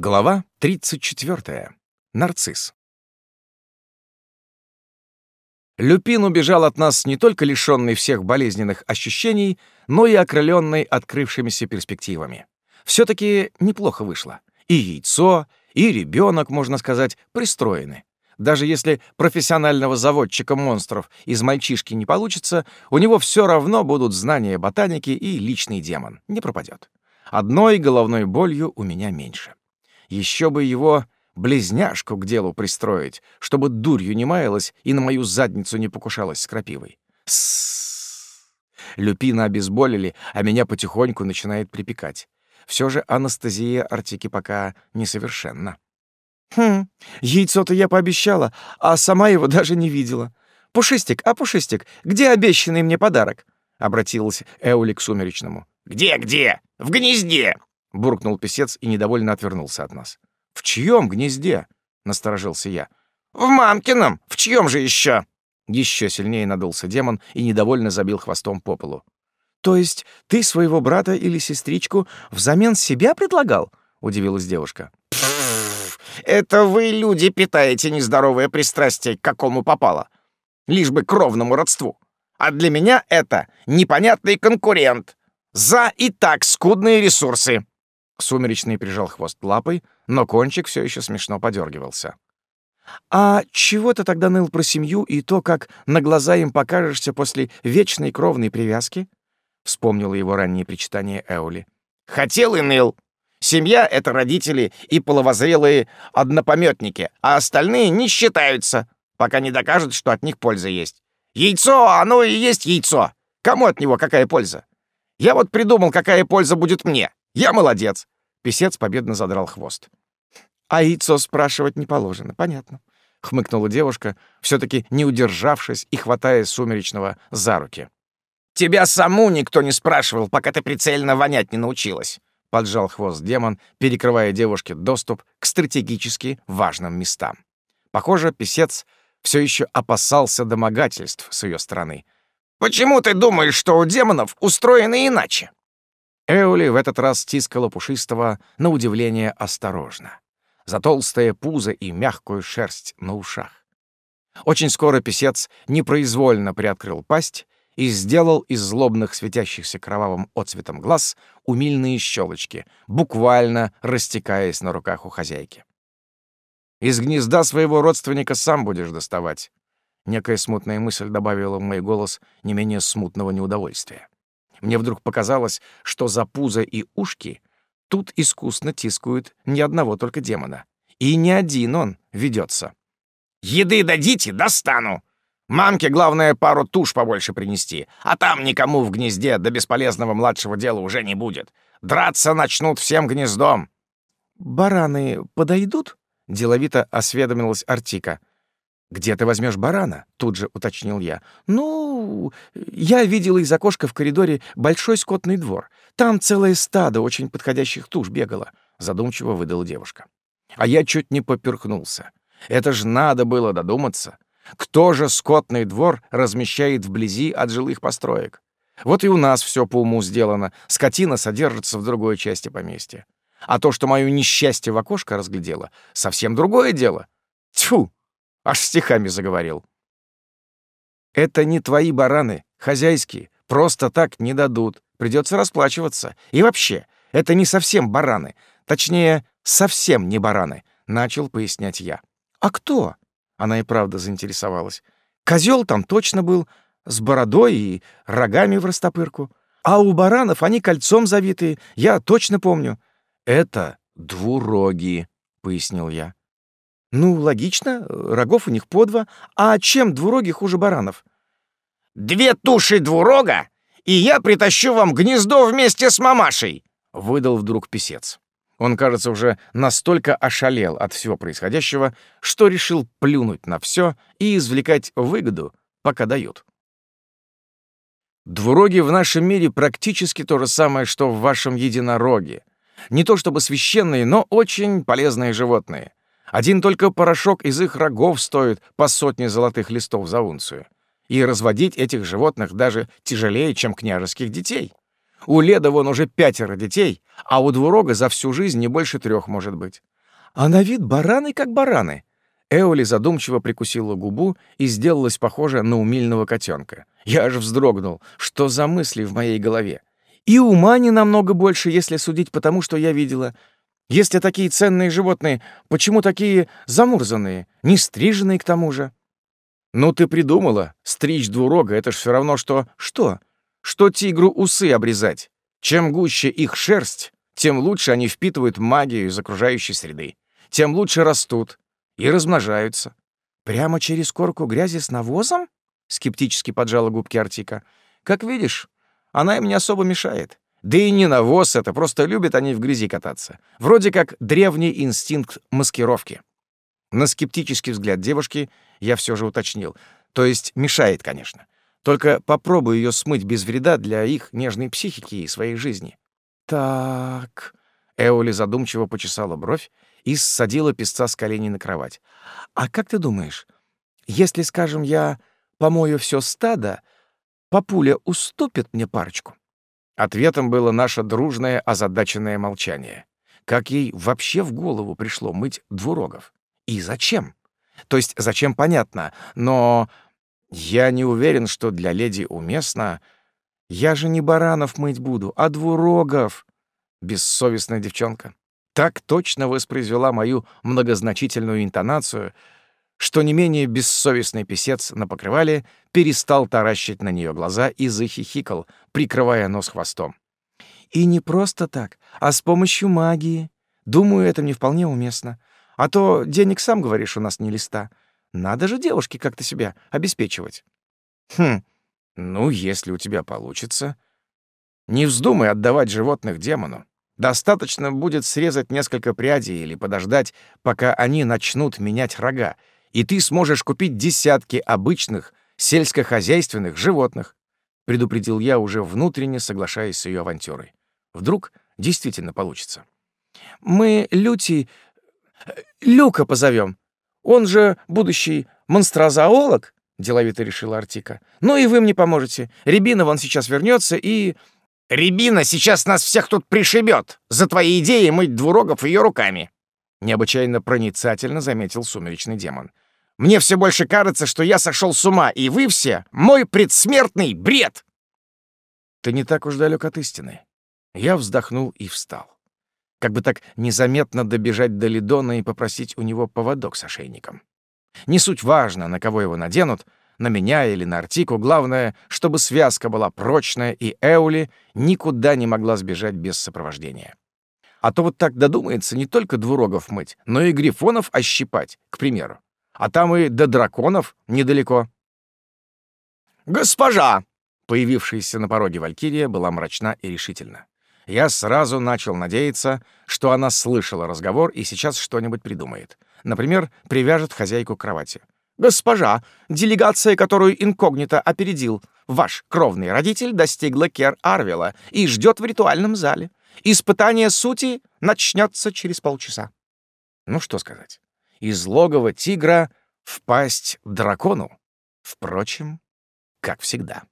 Глава 34. Нарцисс. Люпин убежал от нас не только лишённый всех болезненных ощущений, но и окрылённый открывшимися перспективами. всё таки неплохо вышло. И яйцо, и ребёнок, можно сказать, пристроены. Даже если профессионального заводчика монстров из мальчишки не получится, у него всё равно будут знания ботаники и личный демон. Не пропадёт. Одной головной болью у меня меньше. Еще бы его близняшку к делу пристроить, чтобы дурью не маялась и на мою задницу не покушалась с крапивой. Сссс. Люпина обезболили, а меня потихоньку начинает припекать. Все же анестезия Артики пока несовершенна. «Хм, яйцо-то я пообещала, а сама его даже не видела. Пушистик, а Пушистик, где обещанный мне подарок?» — обратилась Эули к Сумеречному. «Где-где? В гнезде!» — буркнул писец и недовольно отвернулся от нас. «В чьем гнезде?» — насторожился я. «В мамкином! В чьем же еще?» Еще сильнее надулся демон и недовольно забил хвостом по полу. «То есть ты своего брата или сестричку взамен себя предлагал?» — удивилась девушка. «Это вы, люди, питаете нездоровое пристрастие к какому попало. Лишь бы кровному родству. А для меня это непонятный конкурент. За и так скудные ресурсы. Сумеречный прижал хвост лапой, но кончик все еще смешно подергивался. «А чего ты тогда ныл про семью и то, как на глаза им покажешься после вечной кровной привязки?» — вспомнила его раннее причитание Эули. «Хотел и ныл. Семья — это родители и половозрелые однопометники, а остальные не считаются, пока не докажут, что от них польза есть. Яйцо, оно и есть яйцо. Кому от него какая польза? Я вот придумал, какая польза будет мне. Я молодец!» Песец победно задрал хвост. «А яйцо спрашивать не положено, понятно», — хмыкнула девушка, все таки не удержавшись и хватая Сумеречного за руки. «Тебя саму никто не спрашивал, пока ты прицельно вонять не научилась», — поджал хвост демон, перекрывая девушке доступ к стратегически важным местам. Похоже, писец все еще опасался домогательств с ее стороны. «Почему ты думаешь, что у демонов устроено иначе?» Эоли в этот раз стискала пушистого, на удивление, осторожно. За толстое пузо и мягкую шерсть на ушах. Очень скоро писец непроизвольно приоткрыл пасть и сделал из злобных светящихся кровавым отцветом глаз умильные щелочки, буквально растекаясь на руках у хозяйки. «Из гнезда своего родственника сам будешь доставать», Некая смутная мысль добавила в мой голос не менее смутного неудовольствия. Мне вдруг показалось, что за пузо и ушки тут искусно тискают ни одного только демона. И не один он ведется. «Еды дадите, достану! Мамке главное пару туш побольше принести, а там никому в гнезде до бесполезного младшего дела уже не будет. Драться начнут всем гнездом!» «Бараны подойдут?» — деловито осведомилась Артика. «Где ты возьмешь барана?» — тут же уточнил я. «Ну, я видела из окошка в коридоре большой скотный двор. Там целое стадо очень подходящих туш бегало», — задумчиво выдала девушка. А я чуть не поперхнулся. Это ж надо было додуматься. Кто же скотный двор размещает вблизи от жилых построек? Вот и у нас все по уму сделано. Скотина содержится в другой части поместья. А то, что мое несчастье в окошко разглядело, совсем другое дело. Тьфу! Аж стихами заговорил. «Это не твои бараны, хозяйские. Просто так не дадут. Придется расплачиваться. И вообще, это не совсем бараны. Точнее, совсем не бараны», — начал пояснять я. «А кто?» — она и правда заинтересовалась. Козел там точно был, с бородой и рогами в растопырку. А у баранов они кольцом завитые, я точно помню». «Это двуроги», — пояснил я. Ну, логично, рогов у них по два. А чем двуроги хуже баранов? «Две туши двурога, и я притащу вам гнездо вместе с мамашей!» — выдал вдруг писец. Он, кажется, уже настолько ошалел от всего происходящего, что решил плюнуть на все и извлекать выгоду, пока дают. Двуроги в нашем мире практически то же самое, что в вашем единороге. Не то чтобы священные, но очень полезные животные. Один только порошок из их рогов стоит по сотне золотых листов за унцию. И разводить этих животных даже тяжелее, чем княжеских детей. У Леда вон уже пятеро детей, а у двурога за всю жизнь не больше трех может быть. А на вид бараны как бараны. Эоли задумчиво прикусила губу и сделалась похожа на умильного котенка. Я аж вздрогнул. Что за мысли в моей голове? И ума не намного больше, если судить по тому, что я видела. Если такие ценные животные, почему такие замурзанные, не стриженные к тому же? Ну ты придумала, стричь двурога — это ж все равно, что... Что? Что тигру усы обрезать? Чем гуще их шерсть, тем лучше они впитывают магию из окружающей среды. Тем лучше растут, и размножаются. Прямо через корку грязи с навозом? Скептически поджала губки Артика. Как видишь, она им не особо мешает. Да и не навоз это, просто любят они в грязи кататься. Вроде как древний инстинкт маскировки. На скептический взгляд девушки я все же уточнил. То есть мешает, конечно. Только попробуй ее смыть без вреда для их нежной психики и своей жизни. Так... Эоли задумчиво почесала бровь и ссадила песца с коленей на кровать. «А как ты думаешь, если, скажем, я помою все стадо, папуля уступит мне парочку?» Ответом было наше дружное озадаченное молчание. Как ей вообще в голову пришло мыть двурогов? И зачем? То есть зачем, понятно, но я не уверен, что для леди уместно. Я же не баранов мыть буду, а двурогов. Бессовестная девчонка так точно воспроизвела мою многозначительную интонацию, что не менее бессовестный писец на покрывале перестал таращить на нее глаза и захихикал, прикрывая нос хвостом. «И не просто так, а с помощью магии. Думаю, это мне вполне уместно. А то денег, сам говоришь, у нас не листа. Надо же девушке как-то себя обеспечивать». «Хм, ну, если у тебя получится. Не вздумай отдавать животных демону. Достаточно будет срезать несколько прядей или подождать, пока они начнут менять рога, и ты сможешь купить десятки обычных сельскохозяйственных животных, предупредил я, уже внутренне соглашаясь с ее авантюрой. Вдруг действительно получится. Мы Люти... Люка позовем. Он же будущий монстрозоолог, деловито решила Артика. Ну и вы мне поможете. Рябина вон сейчас вернется и... Рябина сейчас нас всех тут пришибет за твои идеи мыть двурогов ее руками!» Необычайно проницательно заметил сумеречный демон. «Мне все больше кажется, что я сошел с ума, и вы все — мой предсмертный бред!» «Ты не так уж далек от истины». Я вздохнул и встал. Как бы так незаметно добежать до Лидона и попросить у него поводок с ошейником. Не суть важно, на кого его наденут — на меня или на Артику. Главное, чтобы связка была прочная, и Эули никуда не могла сбежать без сопровождения. А то вот так додумается не только двурогов мыть, но и грифонов ощипать, к примеру. А там и до драконов недалеко. «Госпожа!» Появившаяся на пороге Валькирия была мрачна и решительна. Я сразу начал надеяться, что она слышала разговор и сейчас что-нибудь придумает. Например, привяжет хозяйку к кровати. «Госпожа, делегация, которую инкогнито опередил ваш кровный родитель, достигла Кер-Арвела и ждет в ритуальном зале. Испытание сути начнется через полчаса». Ну что сказать. Из логова тигра впасть дракону. Впрочем, как всегда.